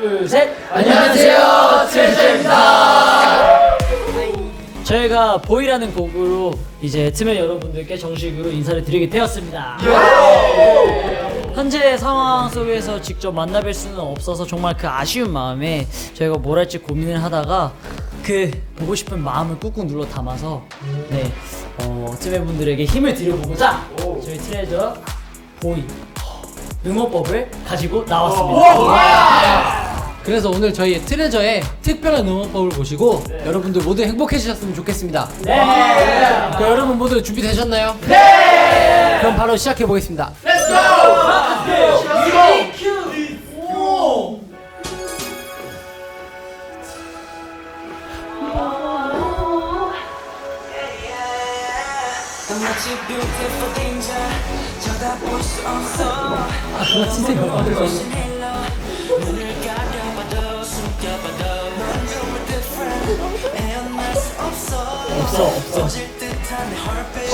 둘, 셋. 안녕하세요, 트레저입니다. 저희가 보이라는 곡으로 이제 트맨 여러분들께 정식으로 인사를 드리게 되었습니다. 현재 상황 속에서 직접 만나뵐 수는 없어서 정말 그 아쉬운 마음에 저희가 뭘 할지 고민을 하다가 그 보고 싶은 마음을 꾹꾹 눌러 담아서 네 어, 트맨 분들에게 힘을 드려보고자 저희 트레저 보이 응원법을 가지고 나왔습니다. 그래서 오늘 저희 트레저의 특별한 응원법을 보시고 여러분들 모두 행복해지셨으면 좋겠습니다. 네. 그럼 여러분 모두 준비되셨나요? 네. 그럼 바로 시작해 보겠습니다. 치세요. 무슨 헬로 눈을 가려봐 없어 없어. 내 heartbeat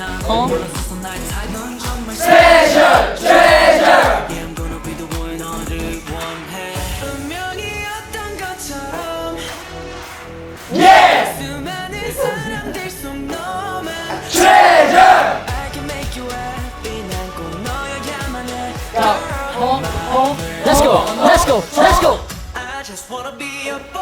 날불 go. Let's go. Let's go. I just wanna be your boy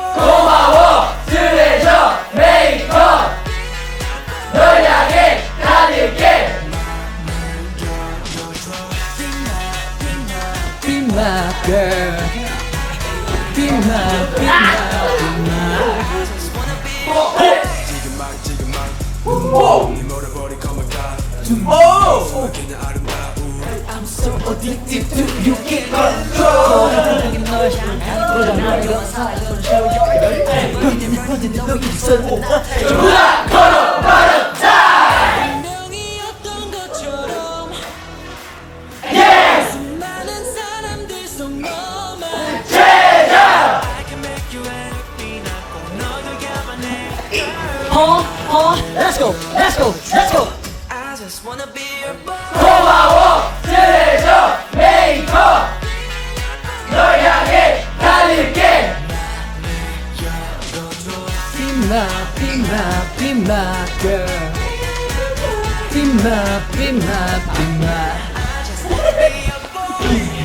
Be my girl. Be my, be my. 운명이었던 것처럼 Yeah 수많은 사람들 속 너만 treasure I can make you happy 난꼭 너여야만 해 어? 어? Let's go. Let's go. Let's go. I just wanna be your boy Be My, be my.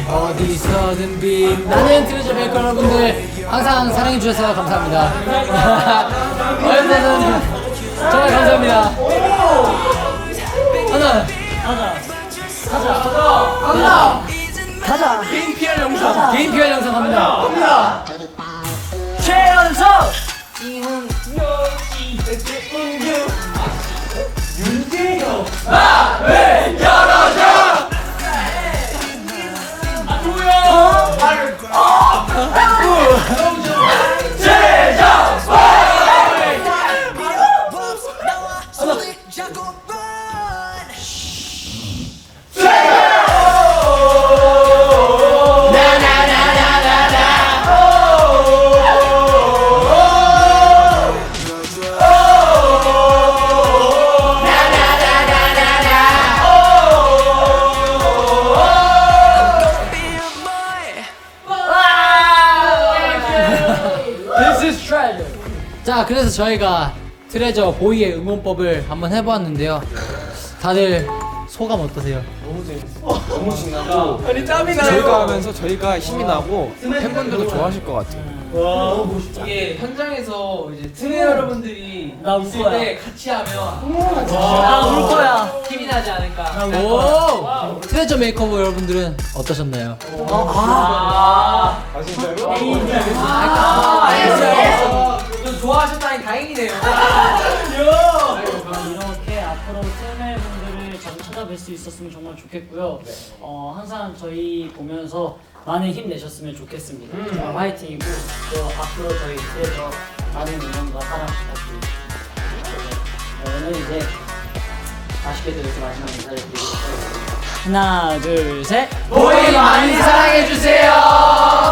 어디서든 빛나는 트레저 메이커 여러분들 항상 사랑해 주셔서 감사합니다. 어디서든 정말 감사합니다. 하나, 가자. 개인 PR 영상, 개인 PR 영상 갑니다. 최현석. 자, 그래서 저희가 트레저 보이의 응원법을 한번 해보았는데요. 다들 소감 어떠세요? 저희가 하면서 저희가 힘이 나고 팬분들도 좋아하실 것 같아요. 이게 현장에서 이제 트메 여러분들이 나울 있을 거야. 때 같이 하면 나울 거야. 힘이 나지 않을까. 오! 트레저 메이커 여러분들은 어떠셨나요? 아, 알겠어요. 다행이네요. 이렇게 앞으로 트맨 분들을 자주 찾아뵐 수 있었으면 정말 좋겠고요. 어, 항상 저희 보면서 많은 힘 내셨으면 좋겠습니다. 정말 화이팅이고 또 앞으로 저희 트레저 많은 응원과 사랑 부탁드립니다. 네, 오늘 이제 아쉽게도 이렇게 마지막 인사를 드리도록 하겠습니다. 하나, 둘, 셋. 보이 많이 사랑해주세요!